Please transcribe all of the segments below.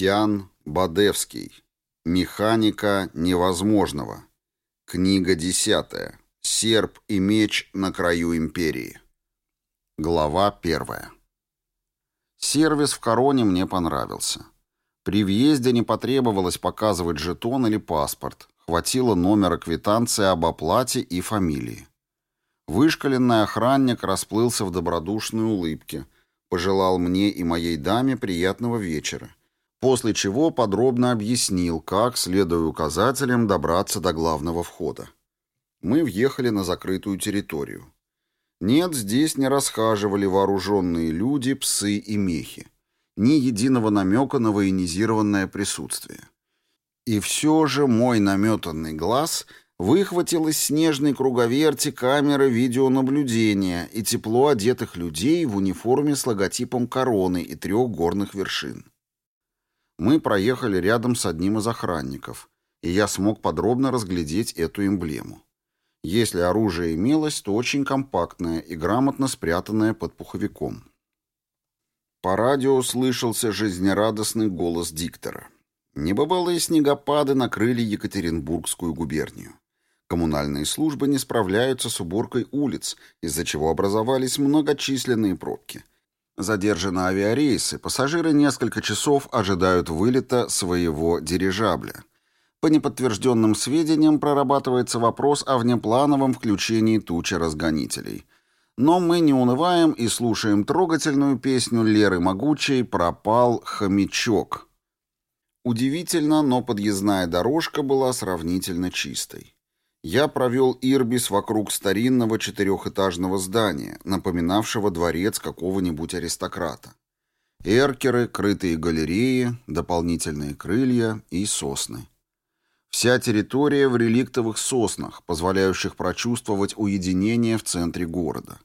Киан Бадевский. Механика невозможного. Книга десятая. Серп и меч на краю империи. Глава первая. Сервис в Короне мне понравился. При въезде не потребовалось показывать жетон или паспорт. Хватило номера квитанции об оплате и фамилии. Вышкаленный охранник расплылся в добродушной улыбке, пожелал мне и моей даме приятного вечера после чего подробно объяснил, как, следуя указателям, добраться до главного входа. Мы въехали на закрытую территорию. Нет, здесь не расхаживали вооруженные люди, псы и мехи. Ни единого намека на военизированное присутствие. И все же мой наметанный глаз выхватил из снежной круговерти камеры видеонаблюдения и тепло одетых людей в униформе с логотипом короны и трех горных вершин. Мы проехали рядом с одним из охранников, и я смог подробно разглядеть эту эмблему. Если оружие имелось, то очень компактное и грамотно спрятанное под пуховиком. По радио слышался жизнерадостный голос диктора. Небывалые снегопады накрыли Екатеринбургскую губернию. Коммунальные службы не справляются с уборкой улиц, из-за чего образовались многочисленные пробки. Задержаны авиарейсы, пассажиры несколько часов ожидают вылета своего дирижабля. По неподтвержденным сведениям прорабатывается вопрос о внеплановом включении тучи разгонителей. Но мы не унываем и слушаем трогательную песню Леры Могучей «Пропал хомячок». Удивительно, но подъездная дорожка была сравнительно чистой. Я провел Ирбис вокруг старинного четырехэтажного здания, напоминавшего дворец какого-нибудь аристократа. Эркеры, крытые галереи, дополнительные крылья и сосны. Вся территория в реликтовых соснах, позволяющих прочувствовать уединение в центре города.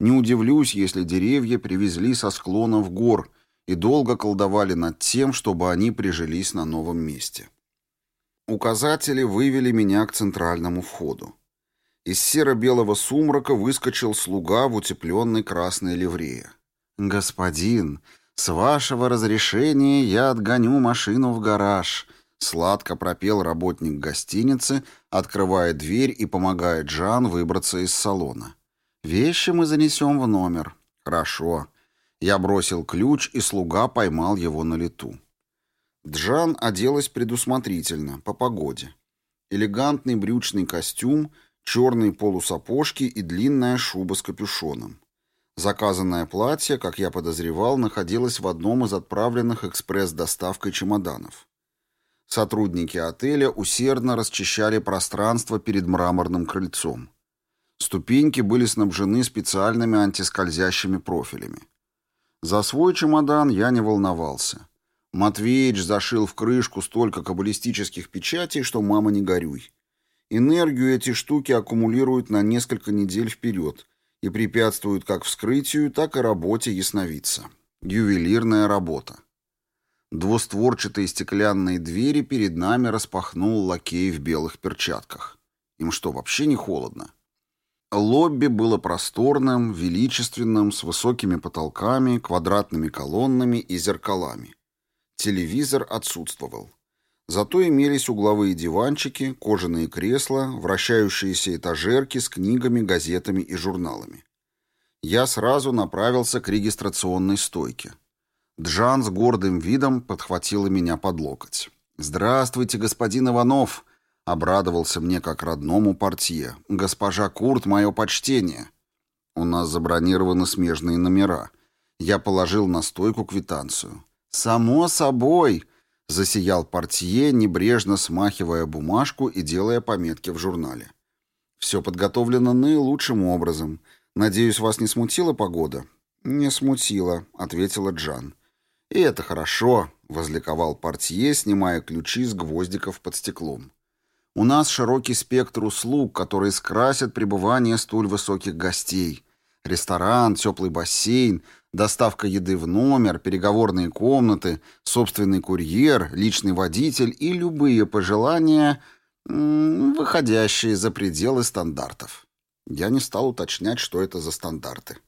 Не удивлюсь, если деревья привезли со склонов гор и долго колдовали над тем, чтобы они прижились на новом месте. Указатели вывели меня к центральному входу. Из серо-белого сумрака выскочил слуга в утепленной красной ливрее. «Господин, с вашего разрешения я отгоню машину в гараж», — сладко пропел работник гостиницы, открывая дверь и помогая Джан выбраться из салона. «Вещи мы занесем в номер». «Хорошо». Я бросил ключ, и слуга поймал его на лету. Джан оделась предусмотрительно, по погоде. Элегантный брючный костюм, черные полусапожки и длинная шуба с капюшоном. Заказанное платье, как я подозревал, находилось в одном из отправленных экспресс-доставкой чемоданов. Сотрудники отеля усердно расчищали пространство перед мраморным крыльцом. Ступеньки были снабжены специальными антискользящими профилями. За свой чемодан я не волновался. Матвеич зашил в крышку столько каббалистических печатей, что мама не горюй. Энергию эти штуки аккумулируют на несколько недель вперед и препятствуют как вскрытию, так и работе ясновидца. Ювелирная работа. Двустворчатые стеклянные двери перед нами распахнул лакей в белых перчатках. Им что, вообще не холодно? Лобби было просторным, величественным, с высокими потолками, квадратными колоннами и зеркалами. Телевизор отсутствовал. Зато имелись угловые диванчики, кожаные кресла, вращающиеся этажерки с книгами, газетами и журналами. Я сразу направился к регистрационной стойке. Джан с гордым видом подхватила меня под локоть. «Здравствуйте, господин Иванов!» — обрадовался мне как родному портье. «Госпожа Курт, мое почтение!» «У нас забронированы смежные номера». Я положил на стойку квитанцию. «Само собой!» — засиял портье, небрежно смахивая бумажку и делая пометки в журнале. «Все подготовлено наилучшим образом. Надеюсь, вас не смутила погода?» «Не смутила», — ответила Джан. «И это хорошо», — возликовал портье, снимая ключи с гвоздиков под стеклом. «У нас широкий спектр услуг, которые скрасят пребывание столь высоких гостей. Ресторан, теплый бассейн, Доставка еды в номер, переговорные комнаты, собственный курьер, личный водитель и любые пожелания, выходящие за пределы стандартов. Я не стал уточнять, что это за стандарты.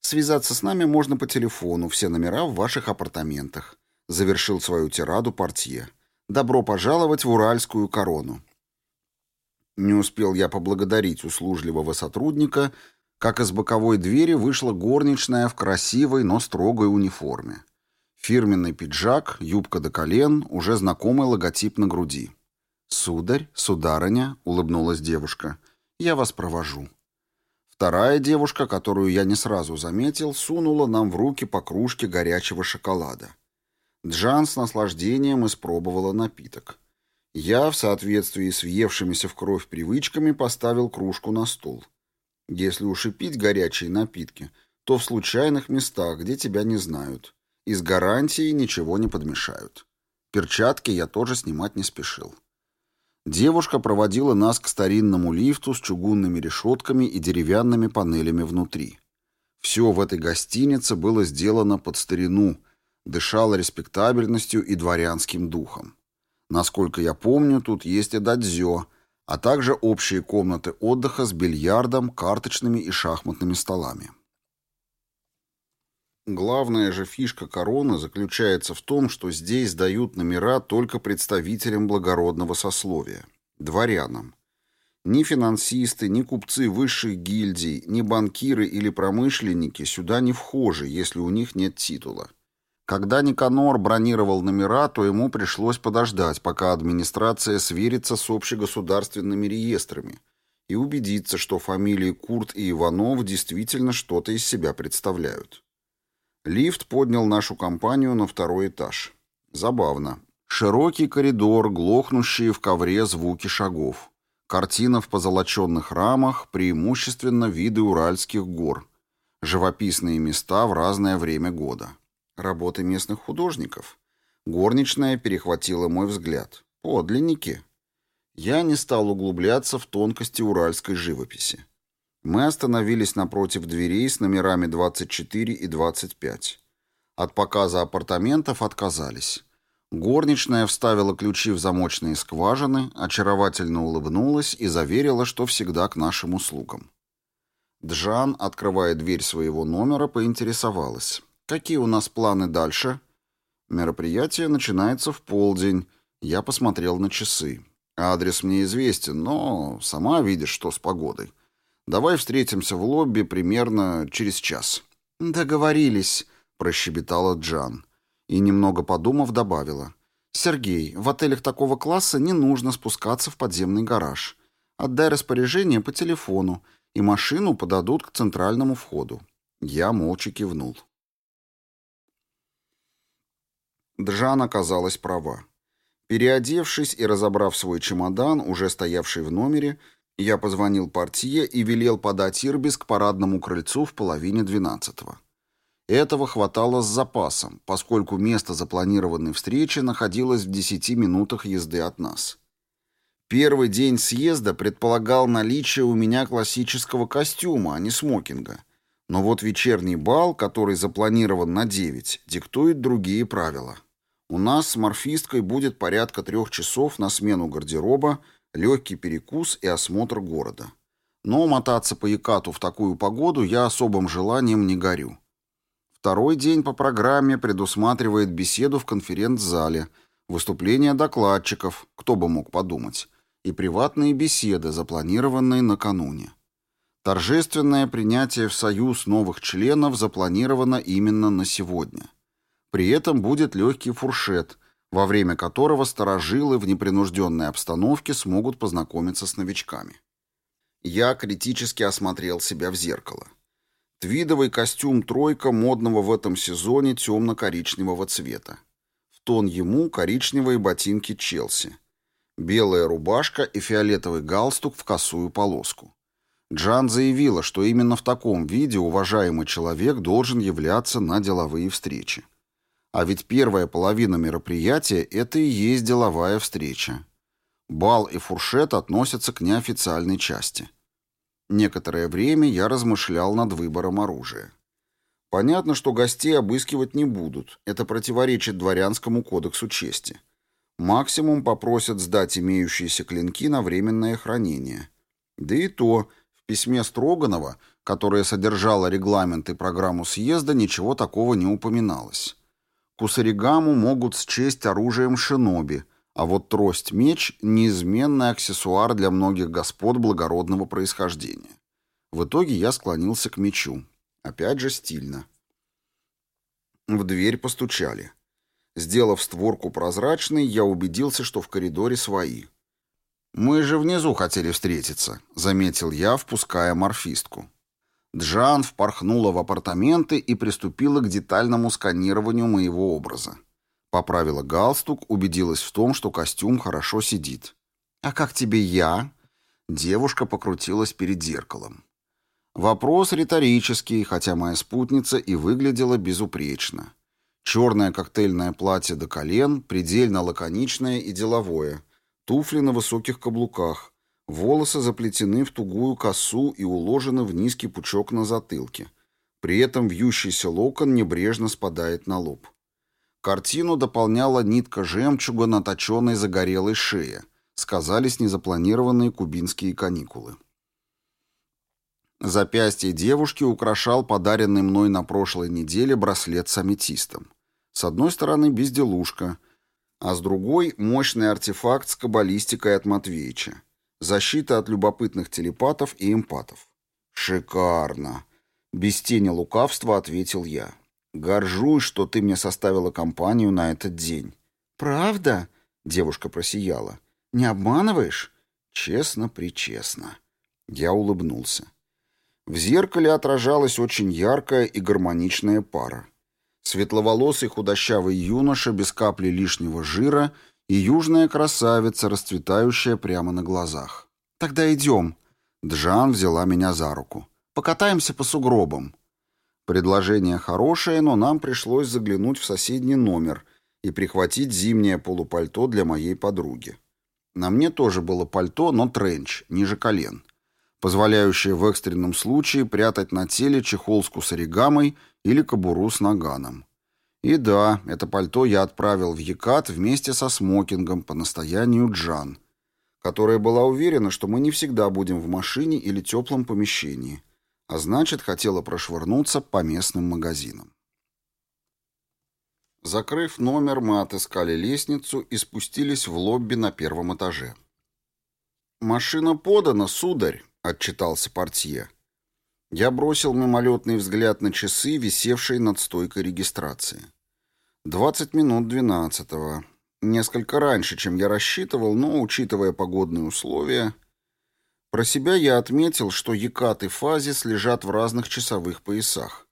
Связаться с нами можно по телефону, все номера в ваших апартаментах. завершил свою тираду портье. «Добро пожаловать в Уральскую корону». Не успел я поблагодарить услужливого сотрудника, как из боковой двери вышла горничная в красивой, но строгой униформе. Фирменный пиджак, юбка до колен, уже знакомый логотип на груди. «Сударь, сударыня», — улыбнулась девушка, — «я вас провожу». Вторая девушка, которую я не сразу заметил, сунула нам в руки по кружке горячего шоколада. Джан с наслаждением испробовала напиток. Я, в соответствии с въевшимися в кровь привычками, поставил кружку на стол. Если уж и пить горячие напитки, то в случайных местах, где тебя не знают. И с гарантией ничего не подмешают. Перчатки я тоже снимать не спешил. Девушка проводила нас к старинному лифту с чугунными решетками и деревянными панелями внутри. Все в этой гостинице было сделано под старину, дышало респектабельностью и дворянским духом. Насколько я помню, тут есть и дадзё, а также общие комнаты отдыха с бильярдом, карточными и шахматными столами. Главная же фишка короны заключается в том, что здесь дают номера только представителям благородного сословия, дворянам. Ни финансисты, ни купцы высших гильдий, ни банкиры или промышленники сюда не вхожи, если у них нет титула. Когда Никанор бронировал номера, то ему пришлось подождать, пока администрация сверится с общегосударственными реестрами и убедиться, что фамилии Курт и Иванов действительно что-то из себя представляют. Лифт поднял нашу компанию на второй этаж. Забавно. Широкий коридор, глохнущие в ковре звуки шагов. Картина в позолоченных рамах, преимущественно виды уральских гор. Живописные места в разное время года. Работы местных художников. Горничная перехватила мой взгляд. Подлинники. Я не стал углубляться в тонкости уральской живописи. Мы остановились напротив дверей с номерами 24 и 25. От показа апартаментов отказались. Горничная вставила ключи в замочные скважины, очаровательно улыбнулась и заверила, что всегда к нашим услугам. Джан, открывая дверь своего номера, поинтересовалась. «Какие у нас планы дальше?» «Мероприятие начинается в полдень». Я посмотрел на часы. Адрес мне известен, но сама видишь, что с погодой. Давай встретимся в лобби примерно через час». «Договорились», — прощебетала Джан. И, немного подумав, добавила. «Сергей, в отелях такого класса не нужно спускаться в подземный гараж. Отдай распоряжение по телефону, и машину подадут к центральному входу». Я молча кивнул. Джан оказалась права. Переодевшись и разобрав свой чемодан, уже стоявший в номере, я позвонил портье и велел подать Ирбис к парадному крыльцу в половине двенадцатого. Этого хватало с запасом, поскольку место запланированной встречи находилось в десяти минутах езды от нас. Первый день съезда предполагал наличие у меня классического костюма, а не смокинга. Но вот вечерний бал, который запланирован на девять, диктует другие правила. У нас с морфисткой будет порядка трех часов на смену гардероба, легкий перекус и осмотр города. Но мотаться по Якату в такую погоду я особым желанием не горю. Второй день по программе предусматривает беседу в конференц-зале, выступление докладчиков, кто бы мог подумать, и приватные беседы, запланированные накануне. Торжественное принятие в Союз новых членов запланировано именно на сегодня. При этом будет легкий фуршет, во время которого старожилы в непринужденной обстановке смогут познакомиться с новичками. Я критически осмотрел себя в зеркало. Твидовый костюм «тройка» модного в этом сезоне темно-коричневого цвета. В тон ему коричневые ботинки «Челси». Белая рубашка и фиолетовый галстук в косую полоску. Джан заявила, что именно в таком виде уважаемый человек должен являться на деловые встречи. А ведь первая половина мероприятия – это и есть деловая встреча. Бал и фуршет относятся к неофициальной части. Некоторое время я размышлял над выбором оружия. Понятно, что гостей обыскивать не будут. Это противоречит дворянскому кодексу чести. Максимум попросят сдать имеющиеся клинки на временное хранение. Да и то, в письме Строганова, которое содержало регламент и программу съезда, ничего такого не упоминалось. Кусаригаму могут счесть оружием шиноби, а вот трость-меч – неизменный аксессуар для многих господ благородного происхождения. В итоге я склонился к мечу. Опять же стильно. В дверь постучали. Сделав створку прозрачной, я убедился, что в коридоре свои. «Мы же внизу хотели встретиться», — заметил я, впуская морфистку. Джан впорхнула в апартаменты и приступила к детальному сканированию моего образа. Поправила галстук, убедилась в том, что костюм хорошо сидит. «А как тебе я?» Девушка покрутилась перед зеркалом. Вопрос риторический, хотя моя спутница и выглядела безупречно. Черное коктейльное платье до колен, предельно лаконичное и деловое. Туфли на высоких каблуках. Волосы заплетены в тугую косу и уложены в низкий пучок на затылке. При этом вьющийся локон небрежно спадает на лоб. Картину дополняла нитка жемчуга на точенной загорелой шее. Сказались незапланированные кубинские каникулы. Запястье девушки украшал подаренный мной на прошлой неделе браслет с аметистом. С одной стороны безделушка, а с другой мощный артефакт с каббалистикой от Матвеича. Защита от любопытных телепатов и эмпатов. «Шикарно!» Без тени лукавства ответил я. «Горжусь, что ты мне составила компанию на этот день». «Правда?» — девушка просияла. «Не обманываешь?» «Честно-причестно». Я улыбнулся. В зеркале отражалась очень яркая и гармоничная пара. Светловолосый худощавый юноша без капли лишнего жира и южная красавица, расцветающая прямо на глазах. «Тогда идем». Джан взяла меня за руку. «Покатаемся по сугробам». Предложение хорошее, но нам пришлось заглянуть в соседний номер и прихватить зимнее полупальто для моей подруги. На мне тоже было пальто, но тренч, ниже колен позволяющее в экстренном случае прятать на теле чехол с кусаригамой или кобуру с наганом. И да, это пальто я отправил в Якат вместе со смокингом по настоянию Джан, которая была уверена, что мы не всегда будем в машине или теплом помещении, а значит, хотела прошвырнуться по местным магазинам. Закрыв номер, мы отыскали лестницу и спустились в лобби на первом этаже. «Машина подана, сударь», — отчитался портье. Я бросил мимолетный взгляд на часы, висевшие над стойкой регистрации. Двадцать минут двенадцатого. Несколько раньше, чем я рассчитывал, но, учитывая погодные условия... Про себя я отметил, что Якат и Фазис лежат в разных часовых поясах.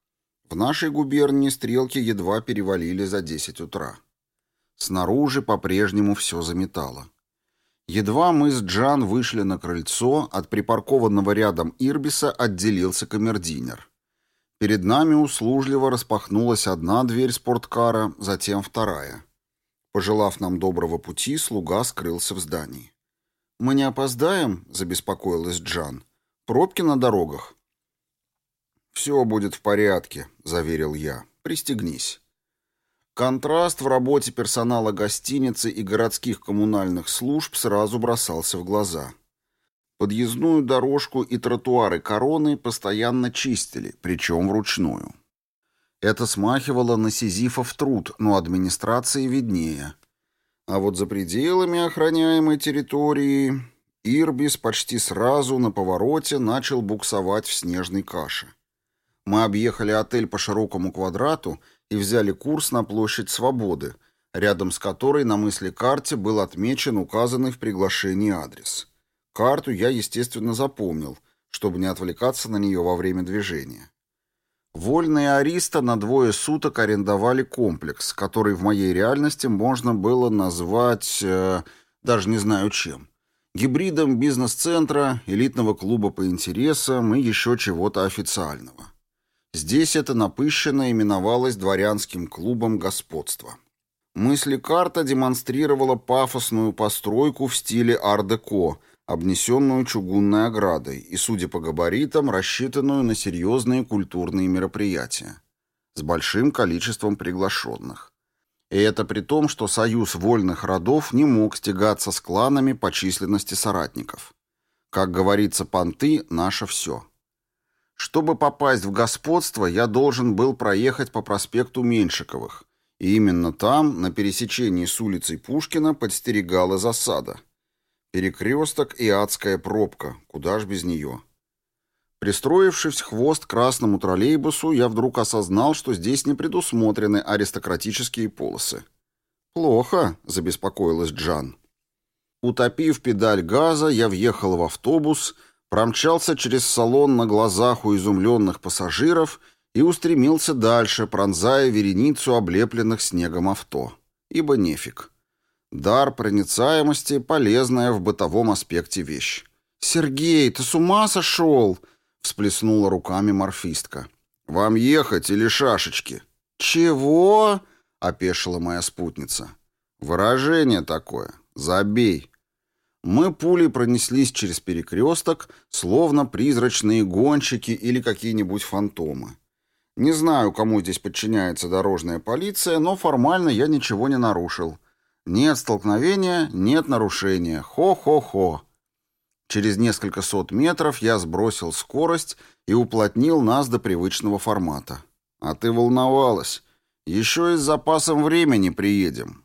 В нашей губернии стрелки едва перевалили за десять утра. Снаружи по-прежнему все заметало. Едва мы с Джан вышли на крыльцо, от припаркованного рядом Ирбиса отделился камердинер. Перед нами услужливо распахнулась одна дверь спорткара, затем вторая. Пожелав нам доброго пути, слуга скрылся в здании. «Мы не опоздаем?» — забеспокоилась Джан. «Пробки на дорогах?» «Все будет в порядке», — заверил я. «Пристегнись». Контраст в работе персонала гостиницы и городских коммунальных служб сразу бросался в глаза. Подъездную дорожку и тротуары короны постоянно чистили, причем вручную. Это смахивало на сизифов труд, но администрации виднее. А вот за пределами охраняемой территории Ирбис почти сразу на повороте начал буксовать в снежной каше. Мы объехали отель по широкому квадрату и взяли курс на площадь Свободы, рядом с которой на мысли-карте был отмечен указанный в приглашении адрес. Карту я, естественно, запомнил, чтобы не отвлекаться на нее во время движения. Вольные ариста на двое суток арендовали комплекс, который в моей реальности можно было назвать, э, даже не знаю чем, гибридом бизнес-центра, элитного клуба по интересам и еще чего-то официального. Здесь это напыщенно именовалось дворянским клубом господства. Мысли-карта демонстрировала пафосную постройку в стиле ар-деко, обнесенную чугунной оградой и, судя по габаритам, рассчитанную на серьезные культурные мероприятия с большим количеством приглашенных. И это при том, что союз вольных родов не мог стягаться с кланами по численности соратников. Как говорится, понты – наше все. Чтобы попасть в господство, я должен был проехать по проспекту Меньшиковых И именно там, на пересечении с улицей Пушкина, подстерегала засада. Перекресток и адская пробка, куда ж без нее. Пристроившись хвост красному троллейбусу, я вдруг осознал, что здесь не предусмотрены аристократические полосы. «Плохо», — забеспокоилась Джан. Утопив педаль газа, я въехал в автобус, промчался через салон на глазах у изумленных пассажиров и устремился дальше, пронзая вереницу облепленных снегом авто. Ибо нефиг. Дар проницаемости — полезная в бытовом аспекте вещь. «Сергей, ты с ума сошел?» — всплеснула руками морфистка. «Вам ехать или шашечки?» «Чего?» — опешила моя спутница. «Выражение такое. Забей». Мы пулей пронеслись через перекресток, словно призрачные гонщики или какие-нибудь фантомы. Не знаю, кому здесь подчиняется дорожная полиция, но формально я ничего не нарушил. Нет столкновения, нет нарушения. Хо-хо-хо. Через несколько сот метров я сбросил скорость и уплотнил нас до привычного формата. А ты волновалась. Еще и с запасом времени приедем.